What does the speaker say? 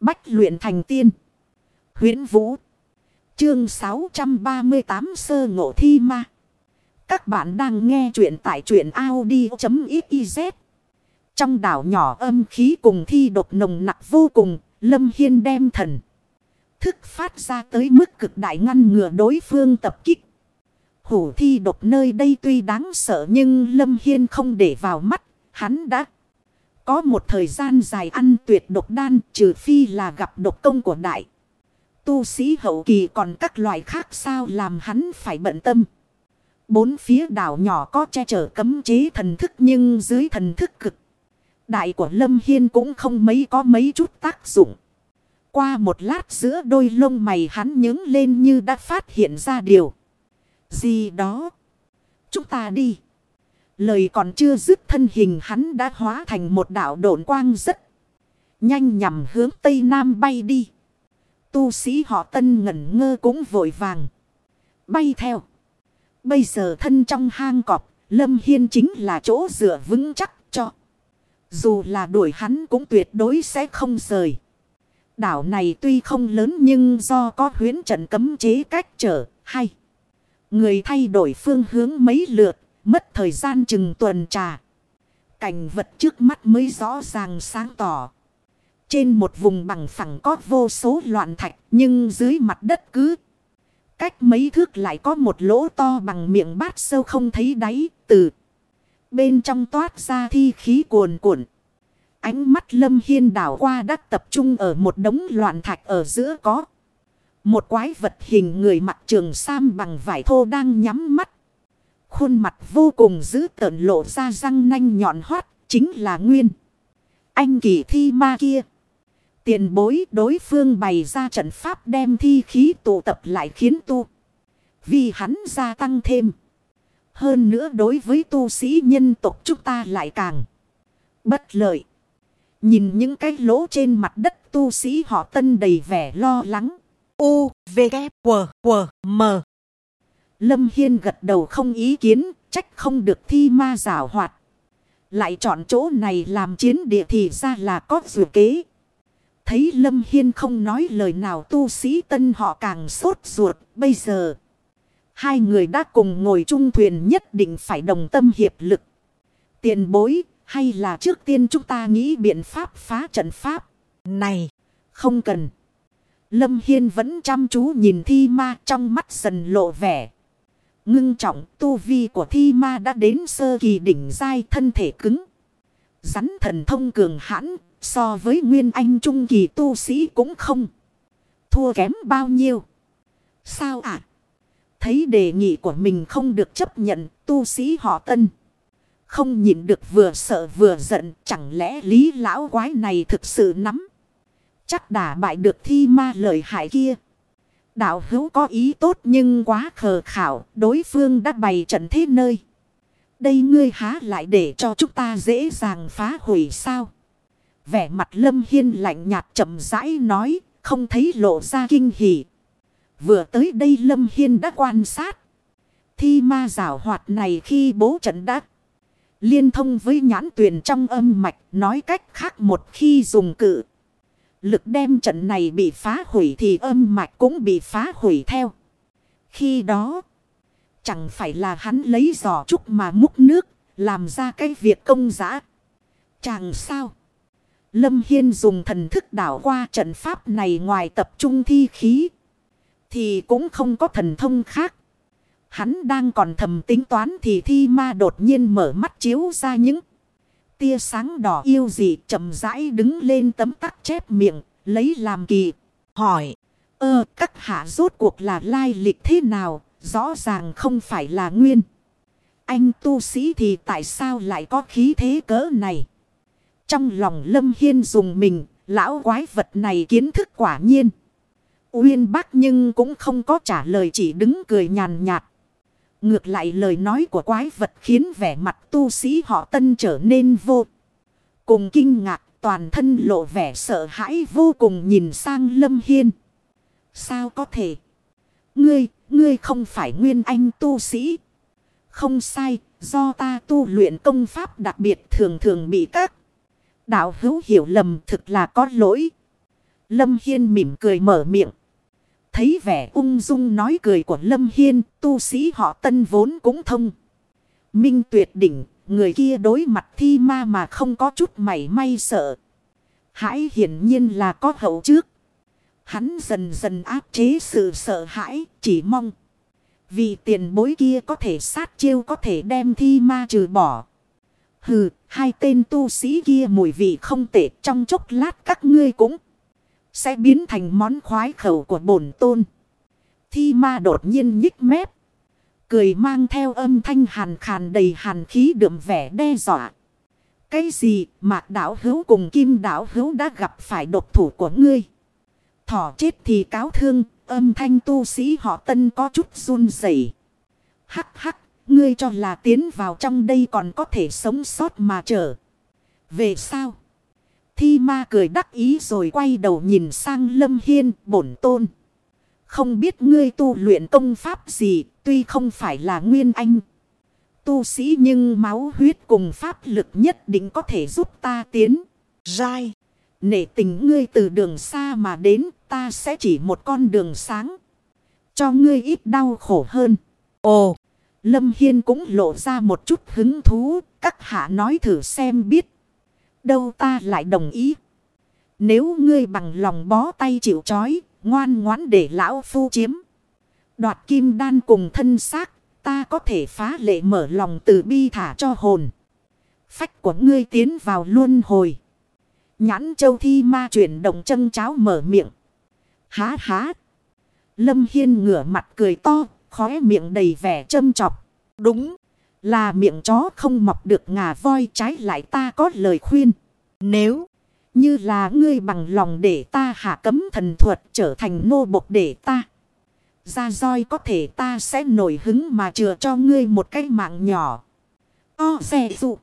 Bách luyện thành tiên. huyễn Vũ. Chương 638 Sơ Ngộ Thi Ma. Các bạn đang nghe truyện tại truyện Audi.xyz. Trong đảo nhỏ âm khí cùng thi độc nồng nặc vô cùng, Lâm Hiên đem thần. Thức phát ra tới mức cực đại ngăn ngừa đối phương tập kích. Hủ thi độc nơi đây tuy đáng sợ nhưng Lâm Hiên không để vào mắt, hắn đã có một thời gian dài ăn tuyệt độc đan, trừ phi là gặp độc công của đại. Tu sĩ hậu kỳ còn các loại khác sao làm hắn phải bận tâm. Bốn phía đảo nhỏ có che chở cấm chế thần thức nhưng dưới thần thức cực. Đại của Lâm Hiên cũng không mấy có mấy chút tác dụng. Qua một lát giữa đôi lông mày hắn nhướng lên như đã phát hiện ra điều. Gì đó? Chúng ta đi. Lời còn chưa dứt thân hình hắn đã hóa thành một đảo độn quang rất nhanh nhằm hướng tây nam bay đi. Tu sĩ họ tân ngẩn ngơ cũng vội vàng. Bay theo. Bây giờ thân trong hang cọp, Lâm Hiên chính là chỗ dựa vững chắc cho. Dù là đuổi hắn cũng tuyệt đối sẽ không rời. Đảo này tuy không lớn nhưng do có huyến trận cấm chế cách trở hay. Người thay đổi phương hướng mấy lượt, mất thời gian chừng tuần trà. Cảnh vật trước mắt mới rõ ràng sáng tỏ. Trên một vùng bằng phẳng có vô số loạn thạch, nhưng dưới mặt đất cứ. Cách mấy thước lại có một lỗ to bằng miệng bát sâu không thấy đáy, từ. Bên trong toát ra thi khí cuồn cuộn. Ánh mắt lâm hiên đảo qua đất tập trung ở một đống loạn thạch ở giữa có. Một quái vật hình người mặt trường sam bằng vải thô đang nhắm mắt. Khuôn mặt vô cùng dữ tợn lộ ra răng nanh nhọn hoắt, chính là Nguyên. Anh kỳ thi ma kia. Tiền bối đối phương bày ra trận pháp đem thi khí tụ tập lại khiến tu. Vì hắn gia tăng thêm. Hơn nữa đối với tu sĩ nhân tộc chúng ta lại càng bất lợi. Nhìn những cái lỗ trên mặt đất tu sĩ họ tân đầy vẻ lo lắng. U, V, K, W, W, M. Lâm Hiên gật đầu không ý kiến, trách không được thi ma rào hoạt. Lại chọn chỗ này làm chiến địa thì ra là có dự kế. Thấy Lâm Hiên không nói lời nào tu sĩ tân họ càng sốt ruột bây giờ. Hai người đã cùng ngồi chung thuyền nhất định phải đồng tâm hiệp lực. Tiền bối hay là trước tiên chúng ta nghĩ biện pháp phá trận pháp. Này, không cần. Lâm Hiên vẫn chăm chú nhìn thi ma trong mắt dần lộ vẻ. Ngưng trọng, tu vi của thi ma đã đến sơ kỳ đỉnh dai thân thể cứng. Rắn thần thông cường hãn, so với nguyên anh trung kỳ tu sĩ cũng không. Thua kém bao nhiêu. Sao ạ? Thấy đề nghị của mình không được chấp nhận, tu sĩ họ tân. Không nhìn được vừa sợ vừa giận, chẳng lẽ lý lão quái này thực sự nắm. Chắc đã bại được thi ma lợi hại kia. Đạo hữu có ý tốt nhưng quá khờ khảo, đối phương đã bày trận thế nơi. Đây ngươi há lại để cho chúng ta dễ dàng phá hủy sao? Vẻ mặt lâm hiên lạnh nhạt chậm rãi nói, không thấy lộ ra kinh hỉ. Vừa tới đây lâm hiên đã quan sát. Thi ma rào hoạt này khi bố trận đã liên thông với nhãn tuyển trong âm mạch nói cách khác một khi dùng cự. Lực đem trận này bị phá hủy thì âm mạch cũng bị phá hủy theo. Khi đó, chẳng phải là hắn lấy giỏ trúc mà múc nước, làm ra cái việc công giã. Chàng sao? Lâm Hiên dùng thần thức đảo qua trận pháp này ngoài tập trung thi khí. Thì cũng không có thần thông khác. Hắn đang còn thầm tính toán thì thi ma đột nhiên mở mắt chiếu ra những tia sáng đỏ yêu dị chậm rãi đứng lên tấm tắc chép miệng, lấy làm kỳ. Hỏi, ơ các hạ rốt cuộc là lai lịch thế nào, rõ ràng không phải là nguyên. Anh tu sĩ thì tại sao lại có khí thế cỡ này? Trong lòng lâm hiên dùng mình, lão quái vật này kiến thức quả nhiên. Uyên bác nhưng cũng không có trả lời chỉ đứng cười nhàn nhạt. Ngược lại lời nói của quái vật khiến vẻ mặt tu sĩ họ tân trở nên vô. Cùng kinh ngạc toàn thân lộ vẻ sợ hãi vô cùng nhìn sang Lâm Hiên. Sao có thể? Ngươi, ngươi không phải nguyên anh tu sĩ. Không sai, do ta tu luyện công pháp đặc biệt thường thường bị các đạo hữu hiểu lầm thực là có lỗi. Lâm Hiên mỉm cười mở miệng. Thấy vẻ ung dung nói cười của Lâm Hiên, tu sĩ họ tân vốn cũng thông. Minh tuyệt đỉnh, người kia đối mặt thi ma mà không có chút mảy may sợ. Hãi hiển nhiên là có hậu trước. Hắn dần dần áp chế sự sợ hãi, chỉ mong. Vì tiền bối kia có thể sát chiêu có thể đem thi ma trừ bỏ. Hừ, hai tên tu sĩ kia mùi vị không tệ trong chốc lát các ngươi cũng sẽ biến thành món khoái khẩu của bổn tôn. Thi ma đột nhiên nhích mép. Cười mang theo âm thanh hàn khàn đầy hàn khí đượm vẻ đe dọa. Cái gì mạc đảo hữu cùng kim đảo hữu đã gặp phải độc thủ của ngươi. Thỏ chết thì cáo thương, âm thanh tu sĩ họ tân có chút run rẩy. Hắc hắc, ngươi cho là tiến vào trong đây còn có thể sống sót mà trở. Về sao? Thi ma cười đắc ý rồi quay đầu nhìn sang lâm hiên bổn tôn. Không biết ngươi tu luyện công pháp gì, tuy không phải là nguyên anh. Tu sĩ nhưng máu huyết cùng pháp lực nhất định có thể giúp ta tiến. Rai. Nể tình ngươi từ đường xa mà đến ta sẽ chỉ một con đường sáng. Cho ngươi ít đau khổ hơn. Ồ. Lâm Hiên cũng lộ ra một chút hứng thú. Các hạ nói thử xem biết. Đâu ta lại đồng ý. Nếu ngươi bằng lòng bó tay chịu chói. Ngoan ngoãn để lão phu chiếm. Đoạt kim đan cùng thân xác. Ta có thể phá lệ mở lòng từ bi thả cho hồn. Phách của ngươi tiến vào luân hồi. Nhãn châu thi ma chuyển động chân cháo mở miệng. Há há. Lâm Hiên ngửa mặt cười to, khóe miệng đầy vẻ châm chọc. Đúng, là miệng chó không mọc được ngà voi trái lại ta có lời khuyên. Nếu như là ngươi bằng lòng để ta hạ cấm thần thuật trở thành nô bộc để ta. Ra roi có thể ta sẽ nổi hứng mà chừa cho ngươi một cái mạng nhỏ. O xe dụng.